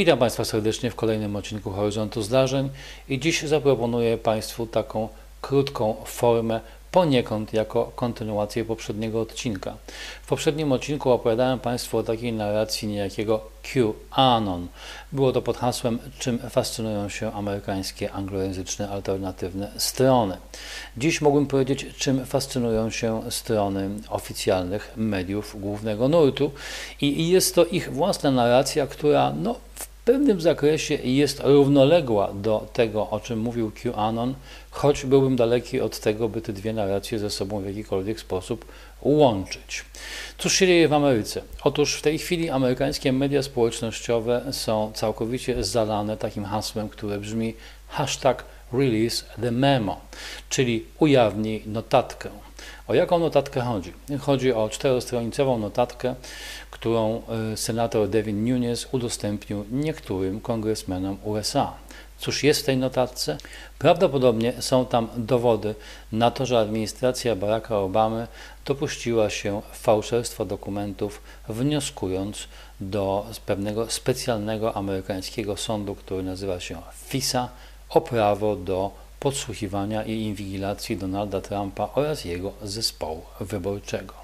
Witam Państwa serdecznie w kolejnym odcinku Horyzontu Zdarzeń i dziś zaproponuję Państwu taką krótką formę poniekąd jako kontynuację poprzedniego odcinka. W poprzednim odcinku opowiadałem Państwu o takiej narracji niejakiego QAnon. Było to pod hasłem czym fascynują się amerykańskie anglojęzyczne alternatywne strony. Dziś mógłbym powiedzieć czym fascynują się strony oficjalnych mediów głównego nurtu i jest to ich własna narracja, która no, w pewnym zakresie jest równoległa do tego, o czym mówił QAnon, choć byłbym daleki od tego, by te dwie narracje ze sobą w jakikolwiek sposób łączyć. Cóż się dzieje w Ameryce? Otóż w tej chwili amerykańskie media społecznościowe są całkowicie zalane takim hasłem, które brzmi hashtag release the memo, czyli ujawnij notatkę. O jaką notatkę chodzi? Chodzi o czterostronicową notatkę, którą e, senator Devin Nunes udostępnił niektórym kongresmenom USA. Cóż jest w tej notatce? Prawdopodobnie są tam dowody na to, że administracja Baracka Obamy dopuściła się fałszerstwa dokumentów, wnioskując do pewnego specjalnego amerykańskiego sądu, który nazywa się FISA, o prawo do podsłuchiwania i inwigilacji Donalda Trumpa oraz jego zespołu wyborczego.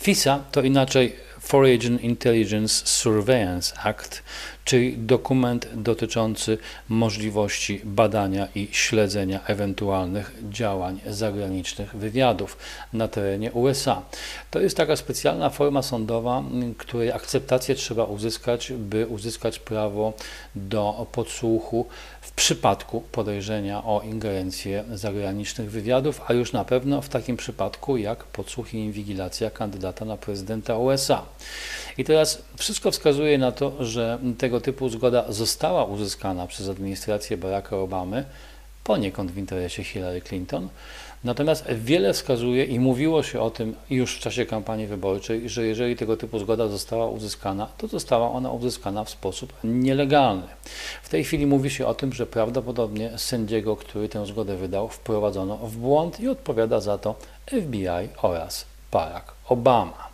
FISA to inaczej Foreign Intelligence Surveillance Act, czyli dokument dotyczący możliwości badania i śledzenia ewentualnych działań zagranicznych wywiadów na terenie USA. To jest taka specjalna forma sądowa, której akceptację trzeba uzyskać, by uzyskać prawo do podsłuchu w przypadku podejrzenia o ingerencję zagranicznych wywiadów, a już na pewno w takim przypadku jak podsłuch i inwigilacja kandydata na prezydenta USA. I teraz wszystko wskazuje na to, że tego typu zgoda została uzyskana przez administrację Baracka Obamy, poniekąd w interesie Hillary Clinton. Natomiast wiele wskazuje i mówiło się o tym już w czasie kampanii wyborczej, że jeżeli tego typu zgoda została uzyskana, to została ona uzyskana w sposób nielegalny. W tej chwili mówi się o tym, że prawdopodobnie sędziego, który tę zgodę wydał, wprowadzono w błąd i odpowiada za to FBI oraz Parak, Obama,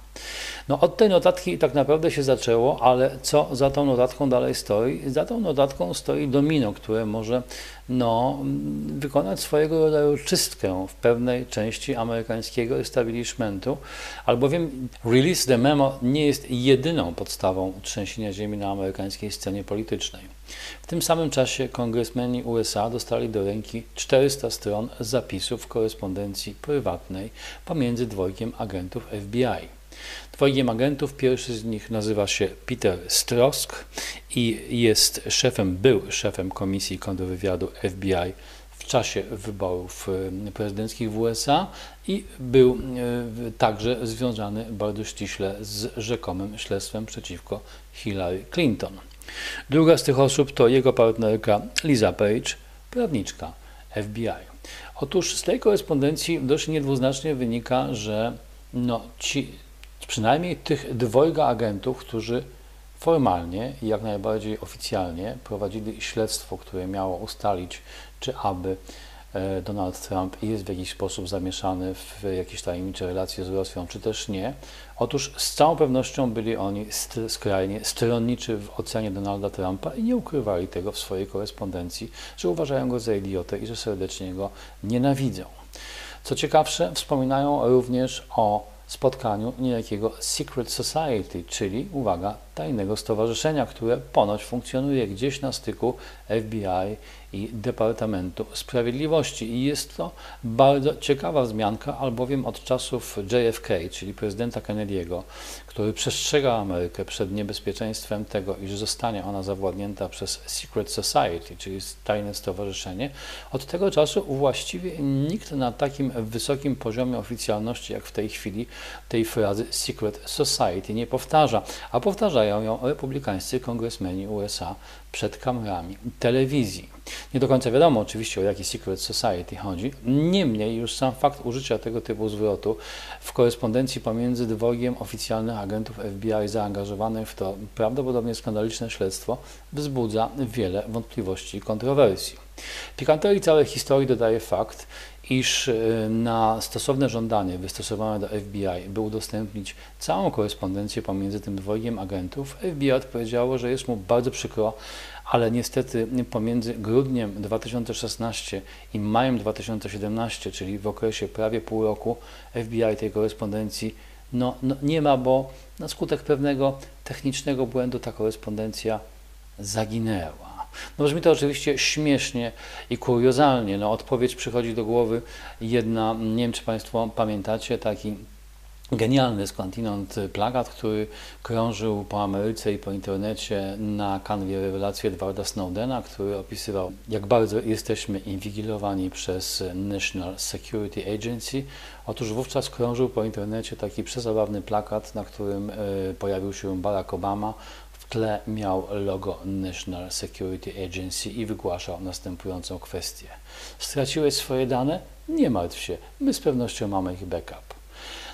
No od tej notatki tak naprawdę się zaczęło, ale co za tą notatką dalej stoi? Za tą notatką stoi domino, które może no, wykonać swojego rodzaju czystkę w pewnej części amerykańskiego establishmentu, albowiem release the memo nie jest jedyną podstawą trzęsienia ziemi na amerykańskiej scenie politycznej. W tym samym czasie kongresmeni USA dostali do ręki 400 stron zapisów korespondencji prywatnej pomiędzy dwojgiem agentów FBI. Dwojgiem agentów, pierwszy z nich nazywa się Peter Strosk i jest szefem, był szefem Komisji Kontrwywiadu FBI w czasie wyborów prezydenckich w USA i był także związany bardzo ściśle z rzekomym śledztwem przeciwko Hillary Clinton. Druga z tych osób to jego partnerka Lisa Page, prawniczka FBI. Otóż z tej korespondencji dość niedwuznacznie wynika, że no, ci przynajmniej tych dwojga agentów, którzy formalnie i jak najbardziej oficjalnie prowadzili śledztwo, które miało ustalić, czy aby e, Donald Trump jest w jakiś sposób zamieszany w jakieś tajemnicze relacje z Rosją, czy też nie. Otóż z całą pewnością byli oni skrajnie stronniczy w ocenie Donalda Trumpa i nie ukrywali tego w swojej korespondencji, że uważają go za idiotę i że serdecznie go nienawidzą. Co ciekawsze, wspominają również o spotkaniu niejakiego Secret Society, czyli, uwaga, tajnego stowarzyszenia, które ponoć funkcjonuje gdzieś na styku FBI i Departamentu Sprawiedliwości. I jest to bardzo ciekawa wzmianka, albowiem od czasów JFK, czyli prezydenta Kennedy'ego, który przestrzega Amerykę przed niebezpieczeństwem tego, iż zostanie ona zawładnięta przez Secret Society, czyli tajne stowarzyszenie, od tego czasu właściwie nikt na takim wysokim poziomie oficjalności, jak w tej chwili, tej frazy Secret Society nie powtarza, a powtarzają ją republikańscy kongresmeni USA przed kamerami telewizji. Nie do końca wiadomo oczywiście o jaki Secret Society chodzi, niemniej już sam fakt użycia tego typu zwrotu w korespondencji pomiędzy dwojgiem oficjalnych agentów FBI zaangażowanych w to prawdopodobnie skandaliczne śledztwo wzbudza wiele wątpliwości i kontrowersji. Pikanterii całej historii dodaje fakt, iż y, na stosowne żądanie wystosowane do FBI, by udostępnić całą korespondencję pomiędzy tym dwojgiem agentów, FBI odpowiedziało, że jest mu bardzo przykro, ale niestety pomiędzy grudniem 2016 i majem 2017, czyli w okresie prawie pół roku, FBI tej korespondencji no, no nie ma, bo na skutek pewnego technicznego błędu ta korespondencja zaginęła. No brzmi to oczywiście śmiesznie i kuriozalnie. No, odpowiedź przychodzi do głowy jedna, nie wiem czy Państwo pamiętacie, taki genialny skądinąd plakat, który krążył po Ameryce i po internecie na kanwie rewelacji Edwarda Snowdena, który opisywał, jak bardzo jesteśmy inwigilowani przez National Security Agency. Otóż wówczas krążył po internecie taki przezabawny plakat, na którym e, pojawił się Barack Obama tle miał logo National Security Agency i wygłaszał następującą kwestię. Straciłeś swoje dane? Nie martw się, my z pewnością mamy ich backup.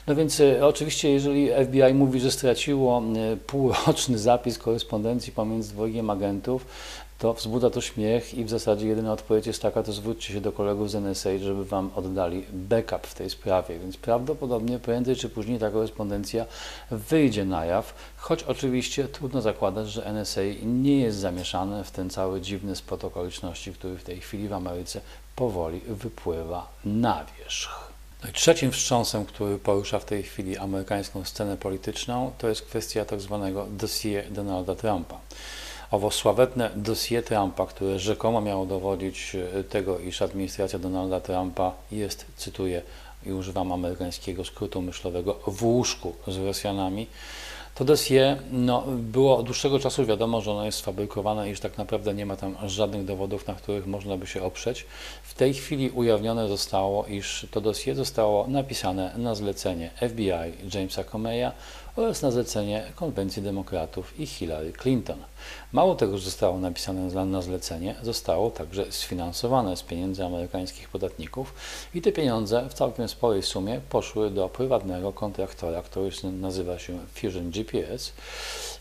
No więc e, oczywiście, jeżeli FBI mówi, że straciło e, półroczny zapis korespondencji pomiędzy dwojgiem agentów, to wzbudza to śmiech i w zasadzie jedyna odpowiedź jest taka, to zwróćcie się do kolegów z NSA, żeby Wam oddali backup w tej sprawie. Więc prawdopodobnie prędzej czy później ta korespondencja wyjdzie na jaw, choć oczywiście trudno zakładać, że NSA nie jest zamieszane w ten cały dziwny spot okoliczności, który w tej chwili w Ameryce powoli wypływa na wierzch. No i trzecim wstrząsem, który porusza w tej chwili amerykańską scenę polityczną, to jest kwestia tak zwanego dossier Donalda Trumpa. Owo sławetne dossier Trumpa, które rzekomo miało dowodzić e, tego, iż administracja Donalda Trumpa jest, cytuję i używam amerykańskiego skrótu myślowego, w łóżku z Rosjanami, to dossier, no, było od dłuższego czasu wiadomo, że ono jest sfabrykowane i że tak naprawdę nie ma tam żadnych dowodów, na których można by się oprzeć. W tej chwili ujawnione zostało, iż to dossier zostało napisane na zlecenie FBI Jamesa Comeya oraz na zlecenie Konwencji Demokratów i Hillary Clinton. Mało tego, że zostało napisane na zlecenie, zostało także sfinansowane z pieniędzy amerykańskich podatników i te pieniądze w całkiem sporej sumie poszły do prywatnego kontraktora, który nazywa się Fusion GPS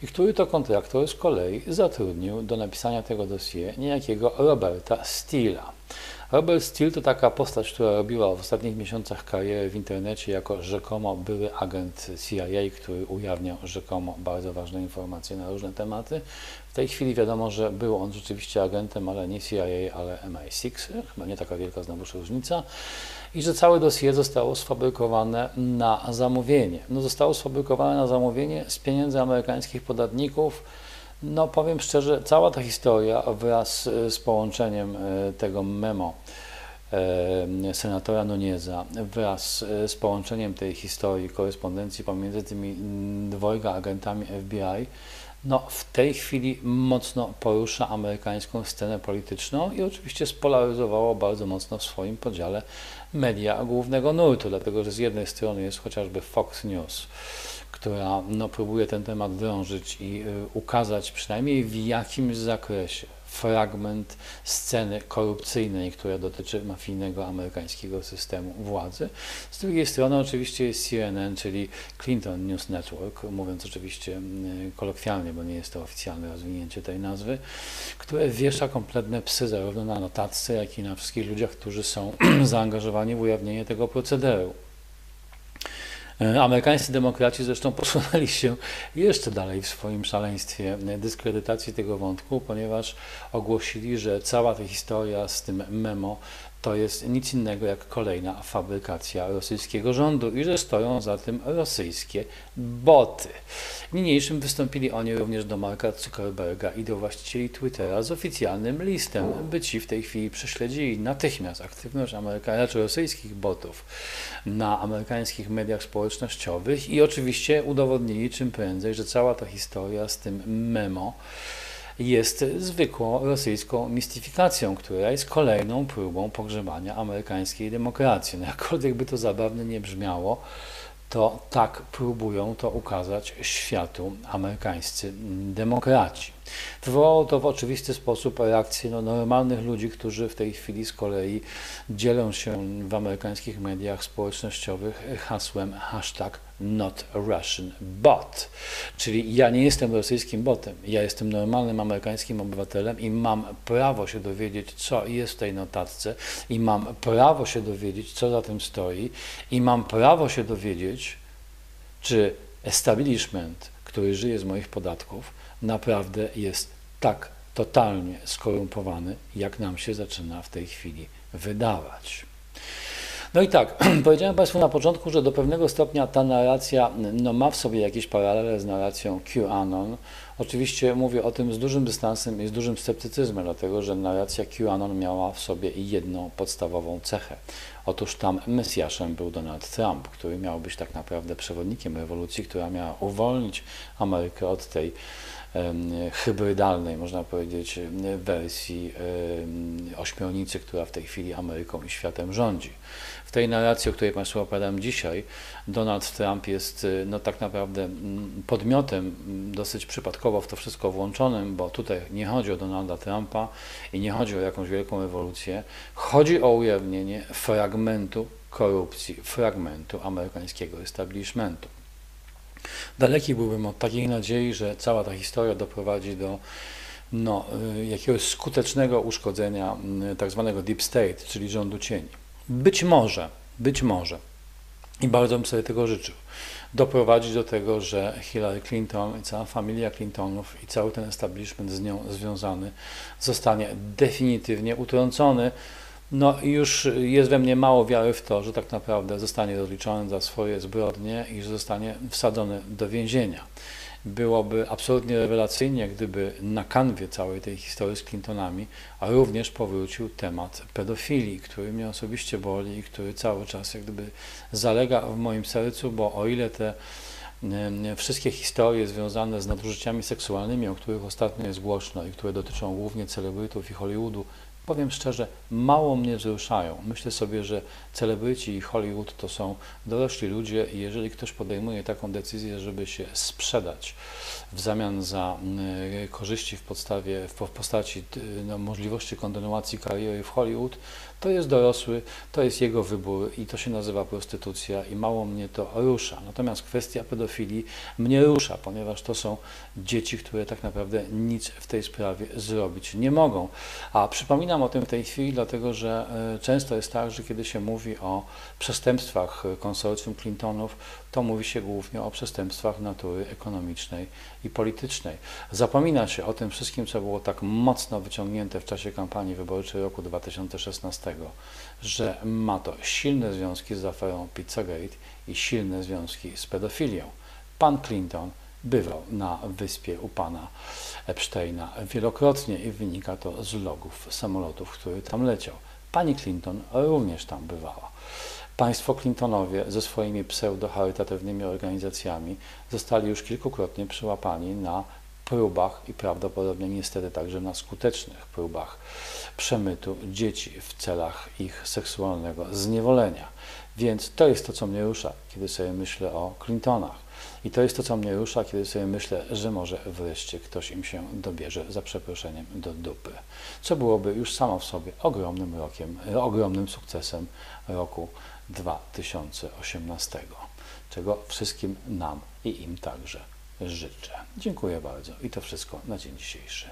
i który to kontraktor z kolei zatrudnił do napisania tego dossier niejakiego Roberta Steela. Robert Steele to taka postać, która robiła w ostatnich miesiącach karierę w internecie jako rzekomo były agent CIA, który ujawniał rzekomo bardzo ważne informacje na różne tematy. W tej chwili wiadomo, że był on rzeczywiście agentem, ale nie CIA, ale MI6, chyba nie taka wielka znowuż różnica i że całe dossier zostało sfabrykowane na zamówienie. No, zostało sfabrykowane na zamówienie z pieniędzy amerykańskich podatników, no powiem szczerze, cała ta historia wraz z połączeniem e, tego memo e, senatora Nunieza wraz z połączeniem tej historii, korespondencji pomiędzy tymi dwojga agentami FBI, no w tej chwili mocno porusza amerykańską scenę polityczną i oczywiście spolaryzowało bardzo mocno w swoim podziale media głównego nurtu, dlatego że z jednej strony jest chociażby Fox News, która no, próbuje ten temat drążyć i y, ukazać przynajmniej w jakimś zakresie fragment sceny korupcyjnej, która dotyczy mafijnego amerykańskiego systemu władzy. Z drugiej strony oczywiście jest CNN, czyli Clinton News Network, mówiąc oczywiście y, kolokwialnie, bo nie jest to oficjalne rozwinięcie tej nazwy, które wiesza kompletne psy zarówno na notatce, jak i na wszystkich ludziach, którzy są zaangażowani w ujawnienie tego procederu. E, amerykańscy demokraci zresztą posunęli się jeszcze dalej w swoim szaleństwie dyskredytacji tego wątku, ponieważ ogłosili, że cała ta historia z tym memo to jest nic innego jak kolejna fabrykacja rosyjskiego rządu i że stoją za tym rosyjskie boty. Niniejszym wystąpili oni również do Marka Zuckerberga i do właścicieli Twittera z oficjalnym listem, by ci w tej chwili prześledzili natychmiast aktywność Ameryka, czy rosyjskich botów na amerykańskich mediach społecznościowych i oczywiście udowodnili czym prędzej, że cała ta historia z tym memo jest zwykłą rosyjską mistyfikacją, która jest kolejną próbą pogrzebania amerykańskiej demokracji. No jakkolwiek by to zabawnie nie brzmiało, to tak próbują to ukazać światu amerykańscy demokraci. Wywołało to w oczywisty sposób reakcję no, normalnych ludzi, którzy w tej chwili z kolei dzielą się w amerykańskich mediach społecznościowych hasłem hashtag not Russian bot. Czyli ja nie jestem rosyjskim botem, ja jestem normalnym amerykańskim obywatelem i mam prawo się dowiedzieć, co jest w tej notatce i mam prawo się dowiedzieć, co za tym stoi i mam prawo się dowiedzieć, czy establishment, który żyje z moich podatków, naprawdę jest tak totalnie skorumpowany, jak nam się zaczyna w tej chwili wydawać. No i tak, powiedziałem Państwu na początku, że do pewnego stopnia ta narracja no, ma w sobie jakieś paralele z narracją QAnon. Oczywiście mówię o tym z dużym dystansem i z dużym sceptycyzmem, dlatego że narracja QAnon miała w sobie jedną podstawową cechę. Otóż tam Mesjaszem był Donald Trump, który miał być tak naprawdę przewodnikiem rewolucji, która miała uwolnić Amerykę od tej hybrydalnej, można powiedzieć, wersji ośmiornicy, która w tej chwili Ameryką i światem rządzi. W tej narracji, o której Państwu opowiadam dzisiaj, Donald Trump jest no, tak naprawdę mm, podmiotem mm, dosyć przypadkowo w to wszystko włączonym, bo tutaj nie chodzi o Donalda Trumpa i nie chodzi o jakąś wielką rewolucję, chodzi o ujawnienie fragmentu korupcji, fragmentu amerykańskiego establishmentu. Daleki byłbym od takiej nadziei, że cała ta historia doprowadzi do no, y, jakiegoś skutecznego uszkodzenia y, tak zwanego deep state, czyli rządu cieni. Być może, być może, i bardzo bym sobie tego życzył, doprowadzić do tego, że Hillary Clinton i cała familia Clintonów i cały ten establishment z nią związany zostanie definitywnie utrącony no już jest we mnie mało wiary w to, że tak naprawdę zostanie rozliczony za swoje zbrodnie i że zostanie wsadzony do więzienia. Byłoby absolutnie rewelacyjnie, gdyby na kanwie całej tej historii z Clintonami a również powrócił temat pedofilii, który mnie osobiście boli i który cały czas jak gdyby zalega w moim sercu, bo o ile te wszystkie historie związane z nadużyciami seksualnymi, o których ostatnio jest głośno i które dotyczą głównie celebrytów i Hollywoodu, powiem szczerze, mało mnie wzruszają. Myślę sobie, że celebryci i Hollywood to są dorośli ludzie i jeżeli ktoś podejmuje taką decyzję, żeby się sprzedać w zamian za y, korzyści w, podstawie, w postaci y, no, możliwości kontynuacji kariery w Hollywood, to jest dorosły, to jest jego wybór i to się nazywa prostytucja i mało mnie to rusza. Natomiast kwestia pedofilii mnie rusza, ponieważ to są dzieci, które tak naprawdę nic w tej sprawie zrobić nie mogą. A przypominam o tym w tej chwili, dlatego że e, często jest tak, że kiedy się mówi o przestępstwach konsorcjum Clintonów, to mówi się głównie o przestępstwach natury ekonomicznej i politycznej. Zapomina się o tym wszystkim, co było tak mocno wyciągnięte w czasie kampanii wyborczej roku 2016, że ma to silne związki z aferą Pizzagate i silne związki z pedofilią. Pan Clinton bywał na wyspie u pana Epsteina wielokrotnie i wynika to z logów samolotów, który tam leciał. Pani Clinton również tam bywała. Państwo Clintonowie ze swoimi pseudo-charytatywnymi organizacjami zostali już kilkukrotnie przyłapani na próbach i prawdopodobnie niestety także na skutecznych próbach przemytu dzieci w celach ich seksualnego zniewolenia. Więc to jest to, co mnie rusza, kiedy sobie myślę o Clintonach. I to jest to, co mnie rusza, kiedy sobie myślę, że może wreszcie ktoś im się dobierze za przeproszeniem do dupy. Co byłoby już samo w sobie ogromnym rokiem, ogromnym sukcesem roku 2018, czego wszystkim nam i im także życzę. Dziękuję bardzo i to wszystko na dzień dzisiejszy.